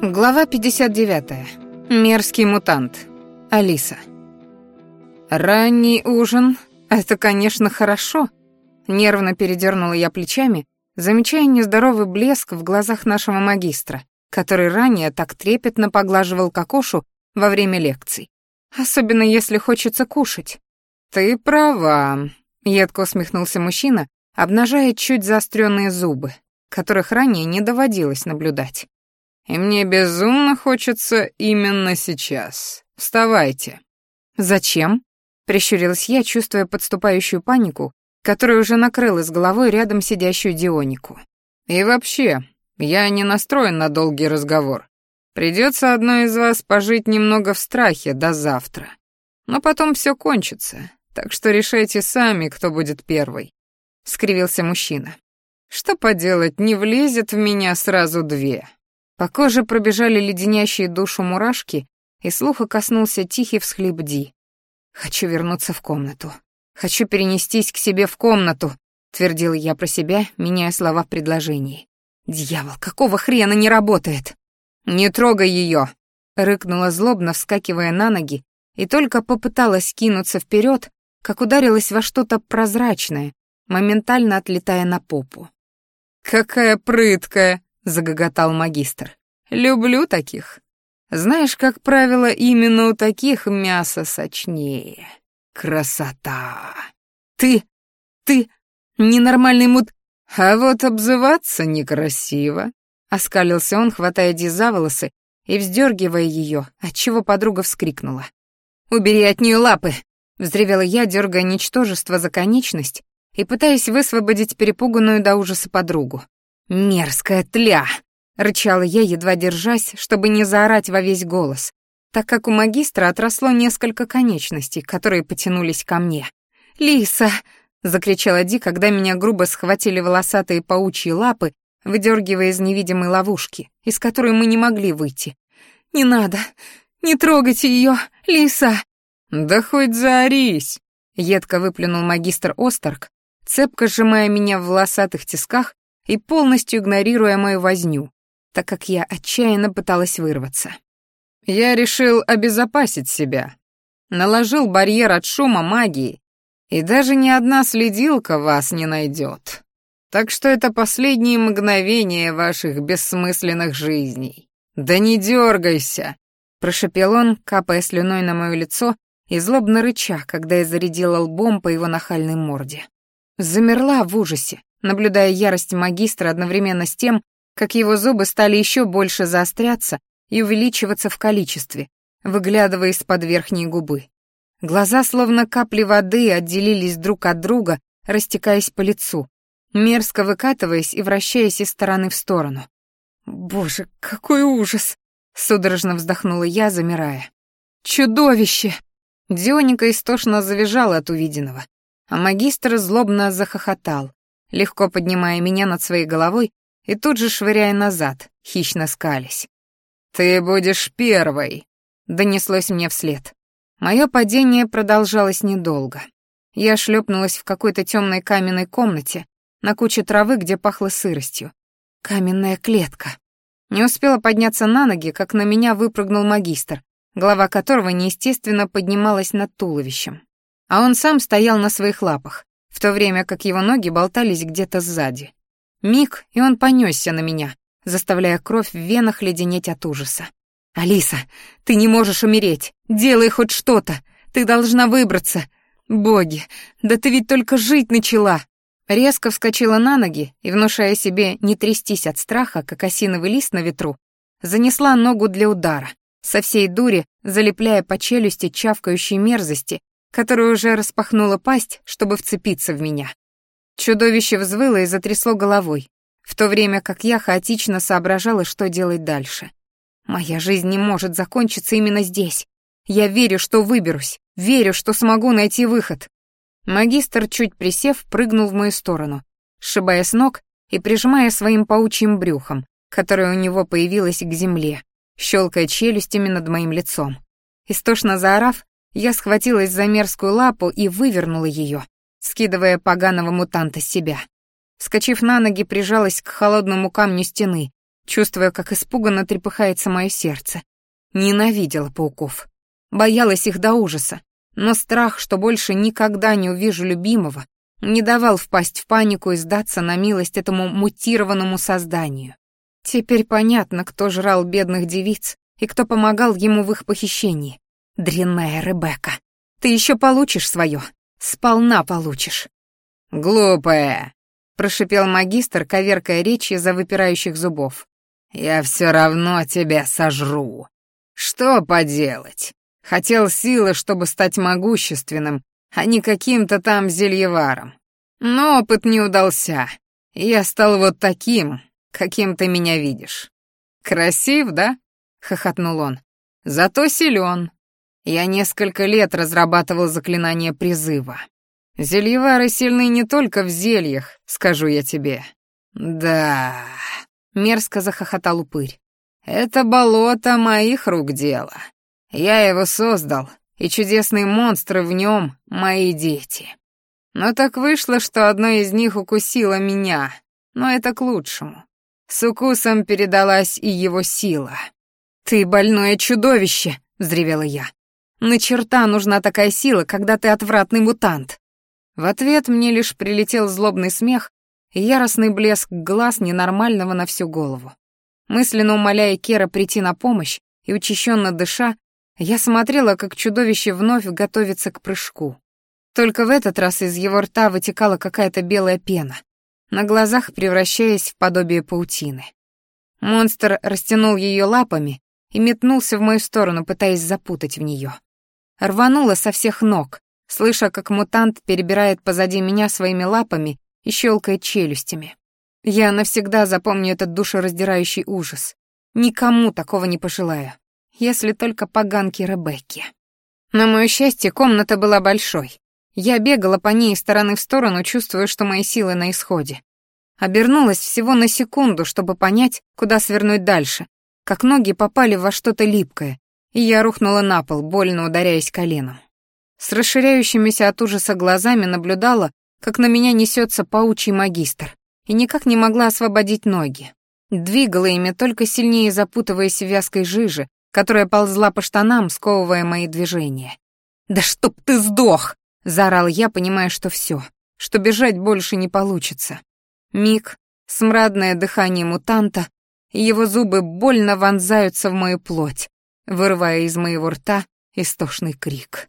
Глава 59. Мерзкий мутант. Алиса. Ранний ужин это, конечно, хорошо, нервно передернула я плечами, замечая нездоровый блеск в глазах нашего магистра, который ранее так трепетно поглаживал кокошу во время лекций. Особенно если хочется кушать. Ты права, едко усмехнулся мужчина, обнажая чуть заостренные зубы, которых ранее не доводилось наблюдать. И мне безумно хочется именно сейчас. Вставайте. Зачем? Прищурилась я, чувствуя подступающую панику, которая уже накрыла с головой рядом сидящую Дионику. И вообще, я не настроен на долгий разговор. Придется одной из вас пожить немного в страхе до завтра. Но потом все кончится, так что решайте сами, кто будет первый. — скривился мужчина. «Что поделать, не влезет в меня сразу две». По коже пробежали леденящие душу мурашки, и слуха коснулся тихий всхлип Ди. «Хочу вернуться в комнату. Хочу перенестись к себе в комнату», — твердил я про себя, меняя слова в предложении. «Дьявол, какого хрена не работает?» «Не трогай ее!» — рыкнула злобно, вскакивая на ноги, и только попыталась кинуться вперед, как ударилась во что-то прозрачное, моментально отлетая на попу. «Какая прыткая!» загоготал магистр. «Люблю таких. Знаешь, как правило, именно у таких мясо сочнее. Красота! Ты, ты, ненормальный мут... А вот обзываться некрасиво!» Оскалился он, хватая Ди за волосы и вздергивая ее, отчего подруга вскрикнула. «Убери от нее лапы!» — взревела я, дергая ничтожество за конечность и пытаясь высвободить перепуганную до ужаса подругу. «Мерзкая тля!» — рычала я, едва держась, чтобы не заорать во весь голос, так как у магистра отросло несколько конечностей, которые потянулись ко мне. «Лиса!» — закричала Ди, когда меня грубо схватили волосатые паучьи лапы, выдергивая из невидимой ловушки, из которой мы не могли выйти. «Не надо! Не трогайте ее, Лиса!» «Да хоть заорись!» — едко выплюнул магистр Остарк, цепко сжимая меня в волосатых тисках и полностью игнорируя мою возню, так как я отчаянно пыталась вырваться. Я решил обезопасить себя. Наложил барьер от шума магии, и даже ни одна следилка вас не найдет. Так что это последние мгновения ваших бессмысленных жизней. Да не дергайся, прошепел он, капая слюной на мое лицо и злобно рыча, когда я зарядила лбом по его нахальной морде. Замерла в ужасе, наблюдая ярость магистра одновременно с тем, как его зубы стали еще больше заостряться и увеличиваться в количестве, выглядывая из-под верхней губы. Глаза, словно капли воды, отделились друг от друга, растекаясь по лицу, мерзко выкатываясь и вращаясь из стороны в сторону. «Боже, какой ужас!» — судорожно вздохнула я, замирая. «Чудовище!» Дионика истошно завизжала от увиденного, а магистр злобно захохотал, легко поднимая меня над своей головой и тут же швыряя назад, хищно скались. «Ты будешь первой!» — донеслось мне вслед. Мое падение продолжалось недолго. Я шлепнулась в какой-то темной каменной комнате, на куче травы, где пахло сыростью. Каменная клетка. Не успела подняться на ноги, как на меня выпрыгнул магистр, голова которого неестественно поднималась над туловищем. А он сам стоял на своих лапах, в то время как его ноги болтались где-то сзади. Миг, и он понесся на меня, заставляя кровь в венах леденеть от ужаса. «Алиса, ты не можешь умереть! Делай хоть что-то! Ты должна выбраться! Боги, да ты ведь только жить начала!» Резко вскочила на ноги и, внушая себе не трястись от страха, как осиновый лист на ветру, занесла ногу для удара, со всей дури залепляя по челюсти чавкающей мерзости, которое уже распахнула пасть, чтобы вцепиться в меня. Чудовище взвыло и затрясло головой, в то время как я хаотично соображала, что делать дальше. Моя жизнь не может закончиться именно здесь. Я верю, что выберусь, верю, что смогу найти выход. Магистр, чуть присев, прыгнул в мою сторону, сшибая с ног и прижимая своим паучьим брюхом, которое у него появилось к земле, щелкая челюстями над моим лицом. Истошно заорав, я схватилась за мерзкую лапу и вывернула ее, скидывая поганого мутанта с себя. Вскочив на ноги, прижалась к холодному камню стены, чувствуя, как испуганно трепыхается мое сердце. Ненавидела пауков. Боялась их до ужаса, но страх, что больше никогда не увижу любимого, не давал впасть в панику и сдаться на милость этому мутированному созданию. Теперь понятно, кто жрал бедных девиц и кто помогал ему в их похищении. Дрянная Ребекка, ты еще получишь свое, сполна получишь». «Глупая», — прошипел магистр, коверкая речь из-за выпирающих зубов. «Я все равно тебя сожру. Что поделать? Хотел силы, чтобы стать могущественным, а не каким-то там зельеваром. Но опыт не удался. Я стал вот таким, каким ты меня видишь». «Красив, да?» — хохотнул он. «Зато силен. Я несколько лет разрабатывал заклинание призыва. Зельевары сильны не только в зельях, скажу я тебе. Да, мерзко захохотал упырь. Это болото моих рук дело. Я его создал, и чудесные монстры в нем — мои дети. Но так вышло, что одно из них укусило меня, но это к лучшему. С укусом передалась и его сила. «Ты больное чудовище!» — взревела я. На черта нужна такая сила, когда ты отвратный мутант. В ответ мне лишь прилетел злобный смех и яростный блеск глаз ненормального на всю голову. Мысленно умоляя Кера прийти на помощь и учащенно дыша, я смотрела, как чудовище вновь готовится к прыжку. Только в этот раз из его рта вытекала какая-то белая пена, на глазах превращаясь в подобие паутины. Монстр растянул ее лапами и метнулся в мою сторону, пытаясь запутать в нее. Рванула со всех ног, слыша, как мутант перебирает позади меня своими лапами и щелкает челюстями. Я навсегда запомню этот душераздирающий ужас. Никому такого не пожелаю, если только поганки Ребекки. На мое счастье, комната была большой. Я бегала по ней из стороны в сторону, чувствуя, что мои силы на исходе. Обернулась всего на секунду, чтобы понять, куда свернуть дальше, как ноги попали во что-то липкое, и я рухнула на пол, больно ударяясь коленом. С расширяющимися от ужаса глазами наблюдала, как на меня несется паучий магистр, и никак не могла освободить ноги. Двигала ими, только сильнее запутываясь в вязкой жиже, которая ползла по штанам, сковывая мои движения. «Да чтоб ты сдох!» — заорал я, понимая, что все, что бежать больше не получится. Миг, смрадное дыхание мутанта, его зубы больно вонзаются в мою плоть, вырывая из моего рта истошный крик.